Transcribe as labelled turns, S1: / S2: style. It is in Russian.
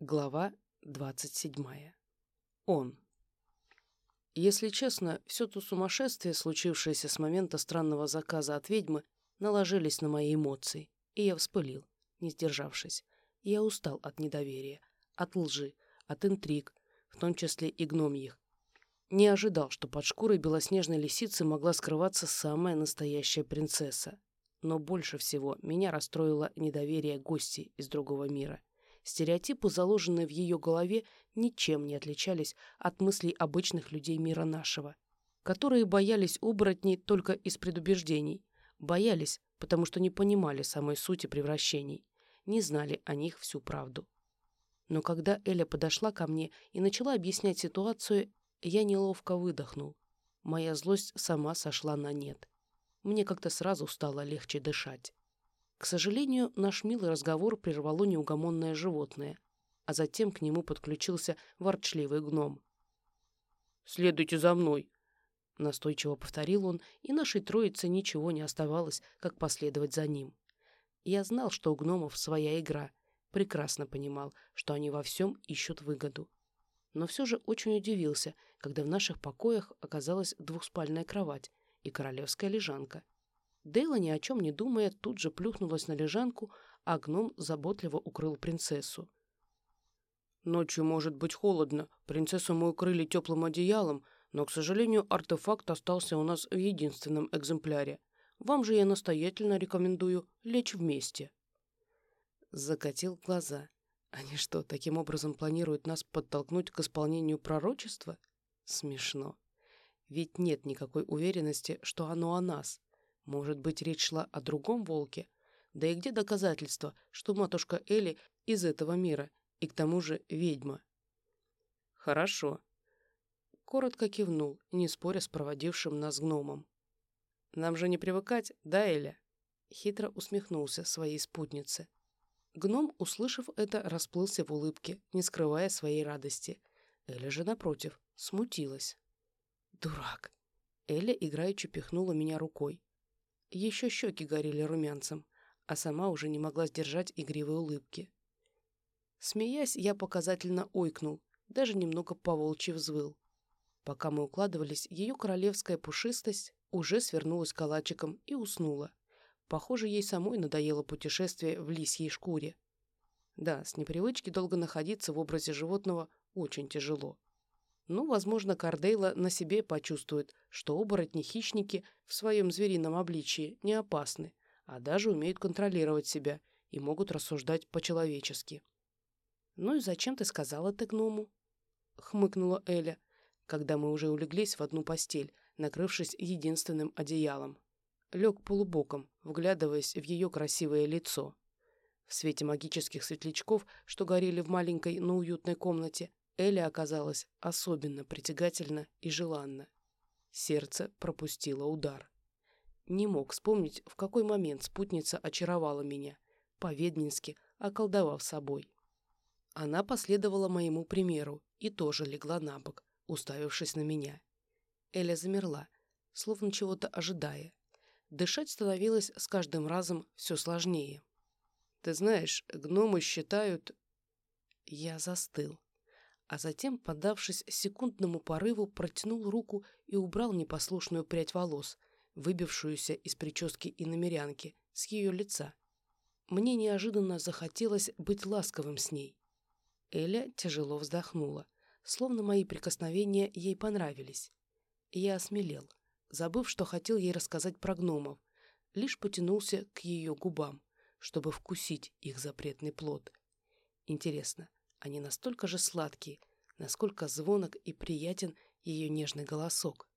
S1: Глава 27. Он. Если честно, все то сумасшествие, случившееся с момента странного заказа от ведьмы, наложились на мои эмоции, и я вспылил, не сдержавшись. Я устал от недоверия, от лжи, от интриг, в том числе и гномьих. Не ожидал, что под шкурой белоснежной лисицы могла скрываться самая настоящая принцесса. Но больше всего меня расстроило недоверие гостей из другого мира. Стереотипы, заложенные в ее голове, ничем не отличались от мыслей обычных людей мира нашего, которые боялись оборотней только из предубеждений. Боялись, потому что не понимали самой сути превращений, не знали о них всю правду. Но когда Эля подошла ко мне и начала объяснять ситуацию, я неловко выдохнул. Моя злость сама сошла на нет. Мне как-то сразу стало легче дышать. К сожалению, наш милый разговор прервало неугомонное животное, а затем к нему подключился ворчливый гном. «Следуйте за мной!» Настойчиво повторил он, и нашей троице ничего не оставалось, как последовать за ним. Я знал, что у гномов своя игра, прекрасно понимал, что они во всем ищут выгоду. Но все же очень удивился, когда в наших покоях оказалась двухспальная кровать и королевская лежанка — Дейла, ни о чем не думая, тут же плюхнулась на лежанку, а гном заботливо укрыл принцессу. «Ночью может быть холодно. Принцессу мы укрыли теплым одеялом, но, к сожалению, артефакт остался у нас в единственном экземпляре. Вам же я настоятельно рекомендую лечь вместе». Закатил глаза. Они что, таким образом планируют нас подтолкнуть к исполнению пророчества? Смешно. Ведь нет никакой уверенности, что оно о нас. Может быть, речь шла о другом волке? Да и где доказательства, что матушка Элли из этого мира, и к тому же ведьма? Хорошо. Коротко кивнул, не споря с проводившим нас гномом. Нам же не привыкать, да, Эля? Хитро усмехнулся своей спутнице. Гном, услышав это, расплылся в улыбке, не скрывая своей радости. Эля же, напротив, смутилась. «Дурак!» Эля играючи пихнула меня рукой. Еще щеки горели румянцем, а сама уже не могла сдержать игривой улыбки. Смеясь, я показательно ойкнул, даже немного поволчьи взвыл. Пока мы укладывались, ее королевская пушистость уже свернулась калачиком и уснула. Похоже, ей самой надоело путешествие в лисьей шкуре. Да, с непривычки долго находиться в образе животного очень тяжело. Ну, возможно, Кардейла на себе почувствует, что оборотни-хищники в своем зверином обличии не опасны, а даже умеют контролировать себя и могут рассуждать по-человечески. «Ну и зачем ты сказала это гному?» — хмыкнула Эля, когда мы уже улеглись в одну постель, накрывшись единственным одеялом. Лег полубоком, вглядываясь в ее красивое лицо. В свете магических светлячков, что горели в маленькой, но уютной комнате, Элли оказалась особенно притягательна и желанна. Сердце пропустило удар. Не мог вспомнить, в какой момент спутница очаровала меня, по-веднински околдовав собой. Она последовала моему примеру и тоже легла на бок, уставившись на меня. Эля замерла, словно чего-то ожидая. Дышать становилось с каждым разом все сложнее. «Ты знаешь, гномы считают...» Я застыл а затем, поддавшись секундному порыву, протянул руку и убрал непослушную прядь волос, выбившуюся из прически иномерянки, с ее лица. Мне неожиданно захотелось быть ласковым с ней. Эля тяжело вздохнула, словно мои прикосновения ей понравились. Я осмелел, забыв, что хотел ей рассказать про гномов, лишь потянулся к ее губам, чтобы вкусить их запретный плод. Интересно, они настолько же сладкие, насколько звонок и приятен ее нежный голосок.